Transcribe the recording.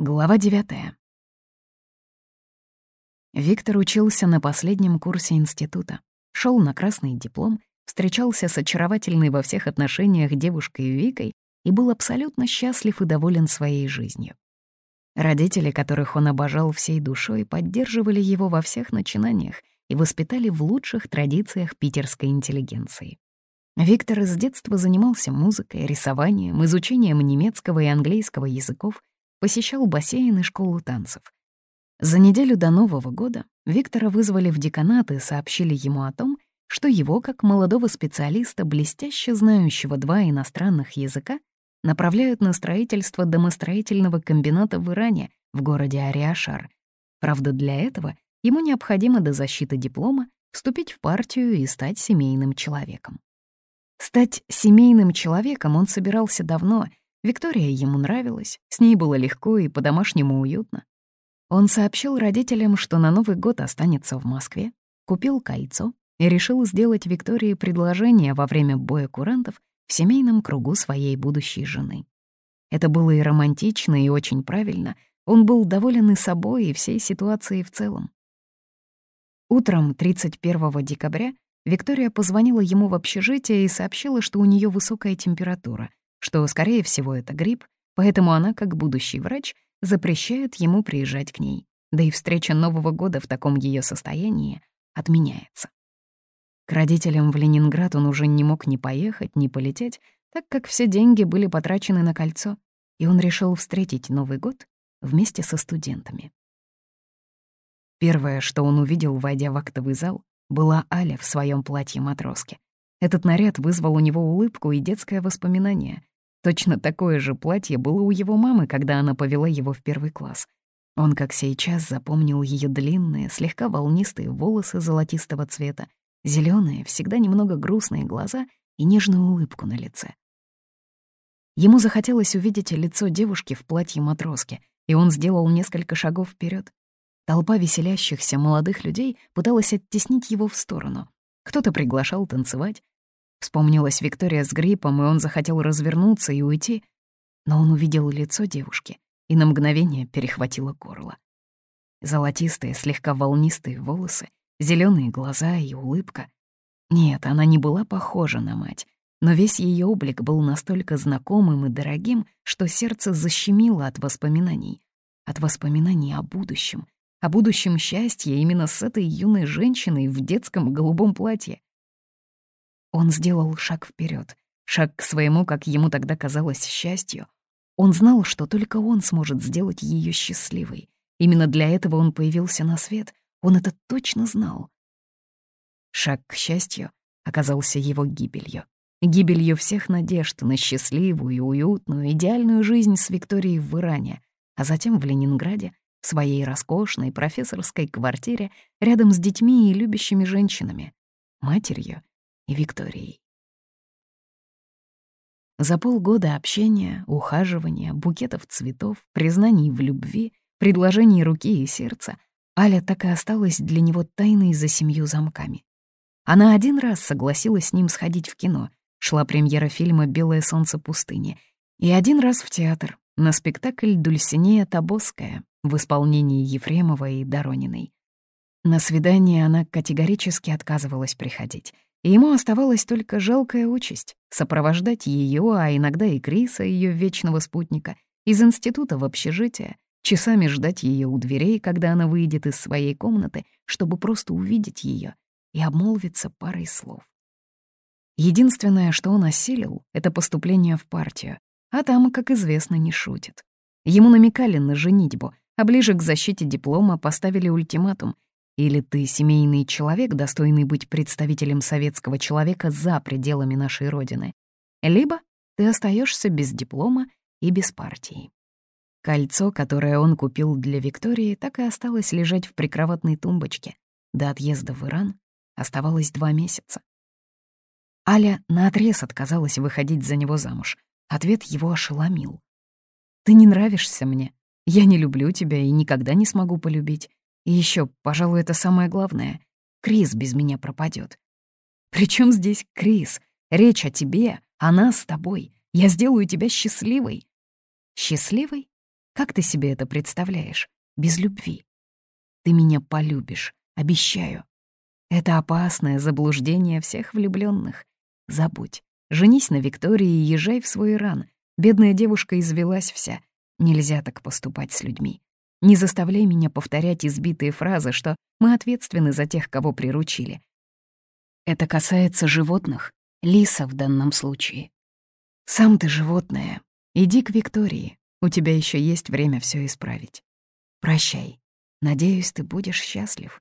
Глава 9. Виктор учился на последнем курсе института, шел на красный диплом, встречался с очаровательной во всех отношениях девушкой Викой и был абсолютно счастлив и доволен своей жизнью. Родители, которых он обожал всей душой, поддерживали его во всех начинаниях и воспитали в лучших традициях питерской интеллигенции. Виктор с детства занимался музыкой, рисованием, изучением немецкого и английского языков, посещал бассейн и школу танцев. За неделю до Нового года Виктора вызвали в деканат и сообщили ему о том, что его, как молодого специалиста, блестяще знающего два иностранных языка, направляют на строительство домостроительного комбината в Иране, в городе Ариашар. Правда, для этого ему необходимо до защиты диплома вступить в партию и стать семейным человеком. Стать семейным человеком он собирался давно — Виктория ему нравилась, с ней было легко и по-домашнему уютно. Он сообщил родителям, что на Новый год останется в Москве, купил кольцо и решил сделать Виктории предложение во время боя курантов в семейном кругу своей будущей жены. Это было и романтично, и очень правильно. Он был доволен и собой, и всей ситуацией в целом. Утром 31 декабря Виктория позвонила ему в общежитие и сообщила, что у нее высокая температура, что, скорее всего, это грипп, поэтому она, как будущий врач, запрещает ему приезжать к ней. Да и встреча Нового года в таком ее состоянии отменяется. К родителям в Ленинград он уже не мог ни поехать, ни полететь, так как все деньги были потрачены на кольцо, и он решил встретить Новый год вместе со студентами. Первое, что он увидел, войдя в актовый зал, была Аля в своем платье матроски. Этот наряд вызвал у него улыбку и детское воспоминание. Точно такое же платье было у его мамы, когда она повела его в первый класс. Он, как сейчас, запомнил ее длинные, слегка волнистые волосы золотистого цвета, зеленые, всегда немного грустные глаза и нежную улыбку на лице. Ему захотелось увидеть лицо девушки в платье матроски, и он сделал несколько шагов вперед. Толпа веселящихся молодых людей пыталась оттеснить его в сторону. Кто-то приглашал танцевать. Вспомнилась Виктория с гриппом, и он захотел развернуться и уйти, но он увидел лицо девушки, и на мгновение перехватило горло. Золотистые, слегка волнистые волосы, зеленые глаза и улыбка. Нет, она не была похожа на мать, но весь ее облик был настолько знакомым и дорогим, что сердце защемило от воспоминаний. От воспоминаний о будущем, о будущем счастье именно с этой юной женщиной в детском голубом платье. Он сделал шаг вперед, шаг к своему, как ему тогда казалось, счастью. Он знал, что только он сможет сделать ее счастливой. Именно для этого он появился на свет, он это точно знал. Шаг к счастью оказался его гибелью. Гибелью всех надежд на счастливую, уютную, идеальную жизнь с Викторией в Иране, а затем в Ленинграде в своей роскошной профессорской квартире рядом с детьми и любящими женщинами, матерью и Викторией. За полгода общения, ухаживания, букетов цветов, признаний в любви, предложений руки и сердца Аля так и осталась для него тайной за семью замками. Она один раз согласилась с ним сходить в кино, шла премьера фильма «Белое солнце пустыни», и один раз в театр, на спектакль «Дульсинея Табоская» в исполнении Ефремова и Дорониной. На свидание она категорически отказывалась приходить, и ему оставалась только жалкая участь — сопровождать ее, а иногда и Криса, ее вечного спутника, из института в общежитие, часами ждать ее у дверей, когда она выйдет из своей комнаты, чтобы просто увидеть ее и обмолвиться парой слов. Единственное, что он осилил, — это поступление в партию, а там, как известно, не шутит. Ему намекали на женитьбу, а ближе к защите диплома поставили ультиматум. Или ты семейный человек, достойный быть представителем советского человека за пределами нашей Родины, либо ты остаешься без диплома и без партии. Кольцо, которое он купил для Виктории, так и осталось лежать в прикроватной тумбочке. До отъезда в Иран оставалось два месяца. Аля наотрез отказалась выходить за него замуж. Ответ его ошеломил. «Ты не нравишься мне. Я не люблю тебя и никогда не смогу полюбить. И еще, пожалуй, это самое главное. Крис без меня пропадет. Причем здесь Крис? Речь о тебе, о нас с тобой. Я сделаю тебя счастливой. Счастливой? Как ты себе это представляешь? Без любви. Ты меня полюбишь, обещаю. Это опасное заблуждение всех влюбленных. Забудь. Женись на Виктории и езжай в свой Иран. Бедная девушка извелась вся. Нельзя так поступать с людьми. Не заставляй меня повторять избитые фразы, что мы ответственны за тех, кого приручили. Это касается животных, лиса в данном случае. Сам ты животное. Иди к Виктории. У тебя еще есть время все исправить. Прощай. Надеюсь, ты будешь счастлив.